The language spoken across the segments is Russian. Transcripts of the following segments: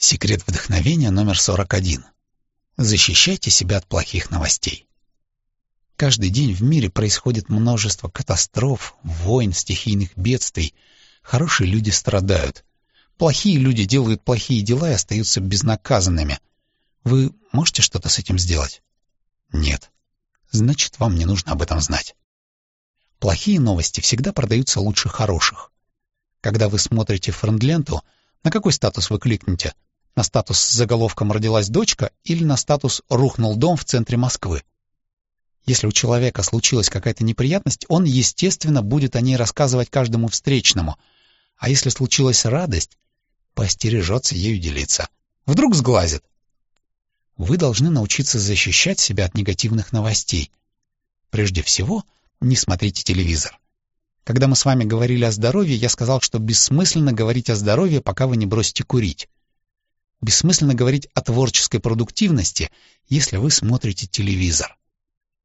Секрет вдохновения номер 41. Защищайте себя от плохих новостей. Каждый день в мире происходит множество катастроф, войн, стихийных бедствий. Хорошие люди страдают. Плохие люди делают плохие дела и остаются безнаказанными. Вы можете что-то с этим сделать? Нет. Значит, вам не нужно об этом знать. Плохие новости всегда продаются лучше хороших. Когда вы смотрите френдленту, на какой статус вы кликнете? На статус с заголовком «Родилась дочка» или на статус «Рухнул дом в центре Москвы»? Если у человека случилась какая-то неприятность, он, естественно, будет о ней рассказывать каждому встречному. А если случилась радость, поостережется ею делиться. Вдруг сглазит. Вы должны научиться защищать себя от негативных новостей. Прежде всего, не смотрите телевизор. Когда мы с вами говорили о здоровье, я сказал, что бессмысленно говорить о здоровье, пока вы не бросите курить. Бессмысленно говорить о творческой продуктивности, если вы смотрите телевизор.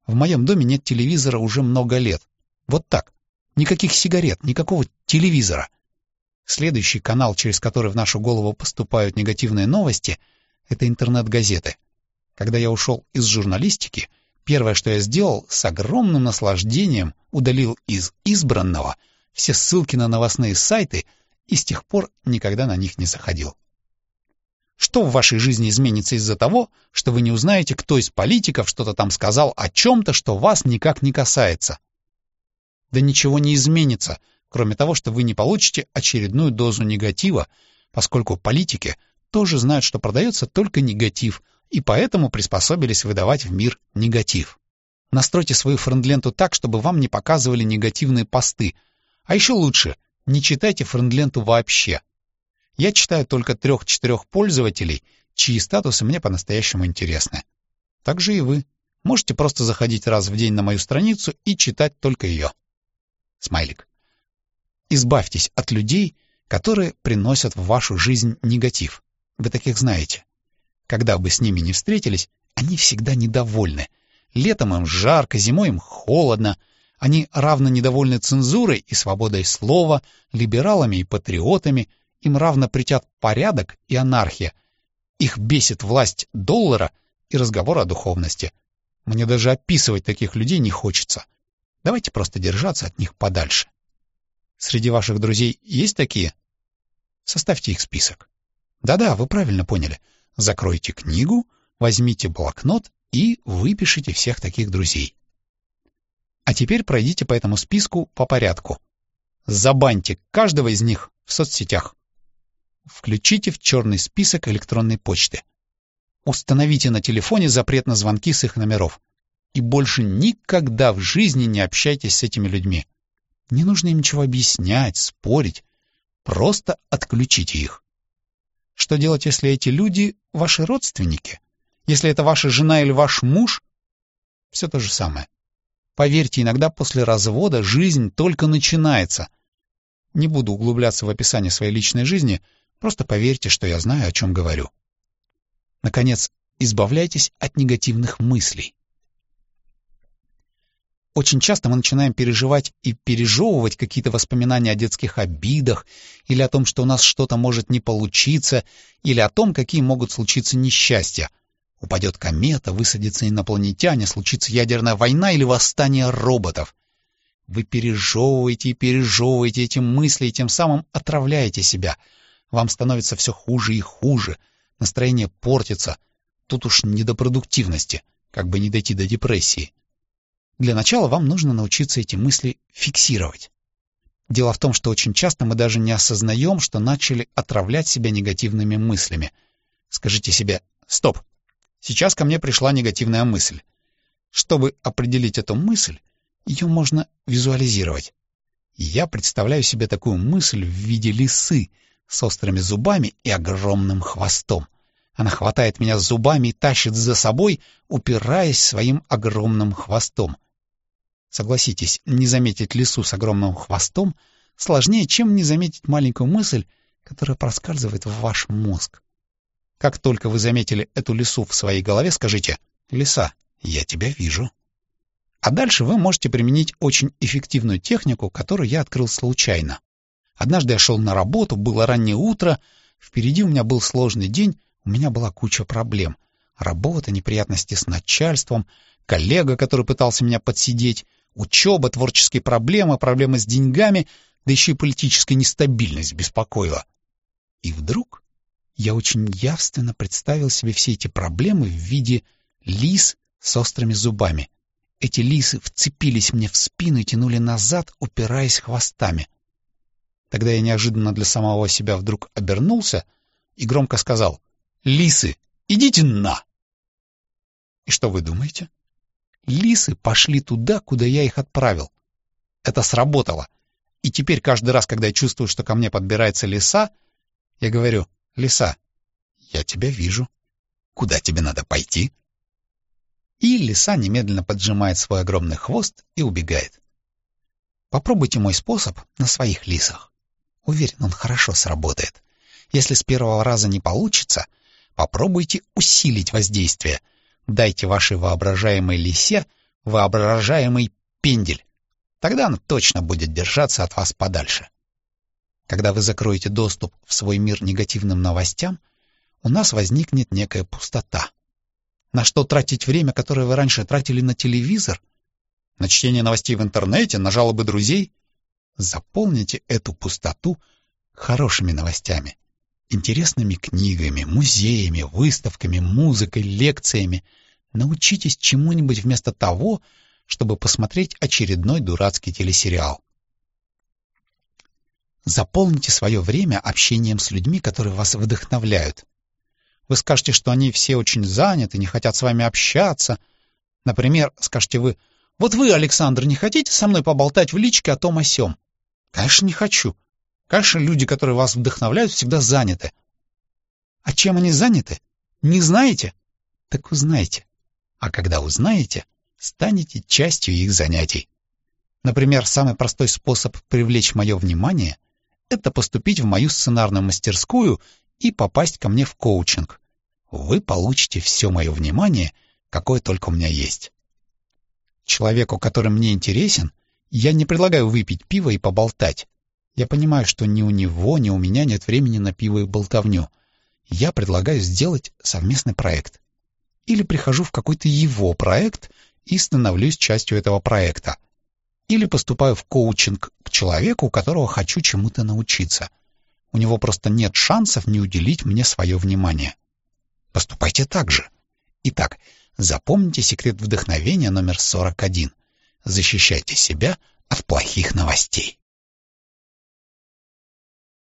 В моем доме нет телевизора уже много лет. Вот так. Никаких сигарет, никакого телевизора. Следующий канал, через который в нашу голову поступают негативные новости, это интернет-газеты. Когда я ушел из журналистики — Первое, что я сделал, с огромным наслаждением удалил из избранного все ссылки на новостные сайты и с тех пор никогда на них не заходил. Что в вашей жизни изменится из-за того, что вы не узнаете, кто из политиков что-то там сказал о чем-то, что вас никак не касается? Да ничего не изменится, кроме того, что вы не получите очередную дозу негатива, поскольку политики тоже знают, что продается только негатив, и поэтому приспособились выдавать в мир негатив. Настройте свою френдленту так, чтобы вам не показывали негативные посты. А еще лучше, не читайте френдленту вообще. Я читаю только трех-четырех пользователей, чьи статусы мне по-настоящему интересны. Так же и вы. Можете просто заходить раз в день на мою страницу и читать только ее. Смайлик. Избавьтесь от людей, которые приносят в вашу жизнь негатив. Вы таких знаете. Когда бы с ними не встретились, они всегда недовольны. Летом им жарко, зимой им холодно. Они равно недовольны цензурой и свободой слова, либералами и патриотами. Им равно притят порядок и анархия. Их бесит власть доллара и разговор о духовности. Мне даже описывать таких людей не хочется. Давайте просто держаться от них подальше. Среди ваших друзей есть такие? Составьте их список. Да-да, вы правильно поняли — закройте книгу, возьмите блокнот и выпишите всех таких друзей. А теперь пройдите по этому списку по порядку. Забаньте каждого из них в соцсетях. Включите в черный список электронной почты. Установите на телефоне запрет на звонки с их номеров. И больше никогда в жизни не общайтесь с этими людьми. Не нужно им ничего объяснять, спорить. Просто отключите их. Что делать, если эти люди — ваши родственники? Если это ваша жена или ваш муж? Все то же самое. Поверьте, иногда после развода жизнь только начинается. Не буду углубляться в описание своей личной жизни, просто поверьте, что я знаю, о чем говорю. Наконец, избавляйтесь от негативных мыслей. Очень часто мы начинаем переживать и пережевывать какие-то воспоминания о детских обидах, или о том, что у нас что-то может не получиться, или о том, какие могут случиться несчастья. Упадет комета, высадятся инопланетяне, случится ядерная война или восстание роботов. Вы пережевываете и пережевываете эти мысли, и тем самым отравляете себя. Вам становится все хуже и хуже, настроение портится. Тут уж не до продуктивности, как бы не дойти до депрессии. Для начала вам нужно научиться эти мысли фиксировать. Дело в том, что очень часто мы даже не осознаем, что начали отравлять себя негативными мыслями. Скажите себе «Стоп! Сейчас ко мне пришла негативная мысль». Чтобы определить эту мысль, ее можно визуализировать. я представляю себе такую мысль в виде лисы с острыми зубами и огромным хвостом. Она хватает меня зубами и тащит за собой, упираясь своим огромным хвостом. Согласитесь, не заметить лису с огромным хвостом сложнее, чем не заметить маленькую мысль, которая проскальзывает в ваш мозг. Как только вы заметили эту лису в своей голове, скажите «Лиса, я тебя вижу». А дальше вы можете применить очень эффективную технику, которую я открыл случайно. Однажды я шел на работу, было раннее утро, Впереди у меня был сложный день, у меня была куча проблем. Работа, неприятности с начальством, коллега, который пытался меня подсидеть, учеба, творческие проблемы, проблемы с деньгами, да еще и политическая нестабильность беспокоила. И вдруг я очень явственно представил себе все эти проблемы в виде лис с острыми зубами. Эти лисы вцепились мне в спину и тянули назад, упираясь хвостами. Тогда я неожиданно для самого себя вдруг обернулся и громко сказал «Лисы, идите на!» И что вы думаете? Лисы пошли туда, куда я их отправил. Это сработало. И теперь каждый раз, когда я чувствую, что ко мне подбирается лиса, я говорю «Лиса, я тебя вижу. Куда тебе надо пойти?» И лиса немедленно поджимает свой огромный хвост и убегает. Попробуйте мой способ на своих лисах. Уверен, он хорошо сработает. Если с первого раза не получится, попробуйте усилить воздействие. Дайте вашей воображаемой лисе воображаемый пендель. Тогда она точно будет держаться от вас подальше. Когда вы закроете доступ в свой мир негативным новостям, у нас возникнет некая пустота. На что тратить время, которое вы раньше тратили на телевизор? На чтение новостей в интернете, на жалобы друзей? Заполните эту пустоту хорошими новостями, интересными книгами, музеями, выставками, музыкой, лекциями. Научитесь чему-нибудь вместо того, чтобы посмотреть очередной дурацкий телесериал. Заполните свое время общением с людьми, которые вас вдохновляют. Вы скажете, что они все очень заняты, не хотят с вами общаться. Например, скажете вы, «Вот вы, Александр, не хотите со мной поболтать в личке о том о сём?» Конечно, не хочу. Конечно, люди, которые вас вдохновляют, всегда заняты. А чем они заняты? Не знаете? Так узнайте. А когда узнаете, станете частью их занятий. Например, самый простой способ привлечь мое внимание — это поступить в мою сценарную мастерскую и попасть ко мне в коучинг. Вы получите все мое внимание, какое только у меня есть. Человеку, который мне интересен, я не предлагаю выпить пиво и поболтать. Я понимаю, что ни у него, ни у меня нет времени на пиво и болтовню. Я предлагаю сделать совместный проект. Или прихожу в какой-то его проект и становлюсь частью этого проекта. Или поступаю в коучинг к человеку, у которого хочу чему-то научиться. У него просто нет шансов не уделить мне свое внимание. Поступайте так же. Итак, запомните секрет вдохновения номер 41 защищайте себя от плохих новостей.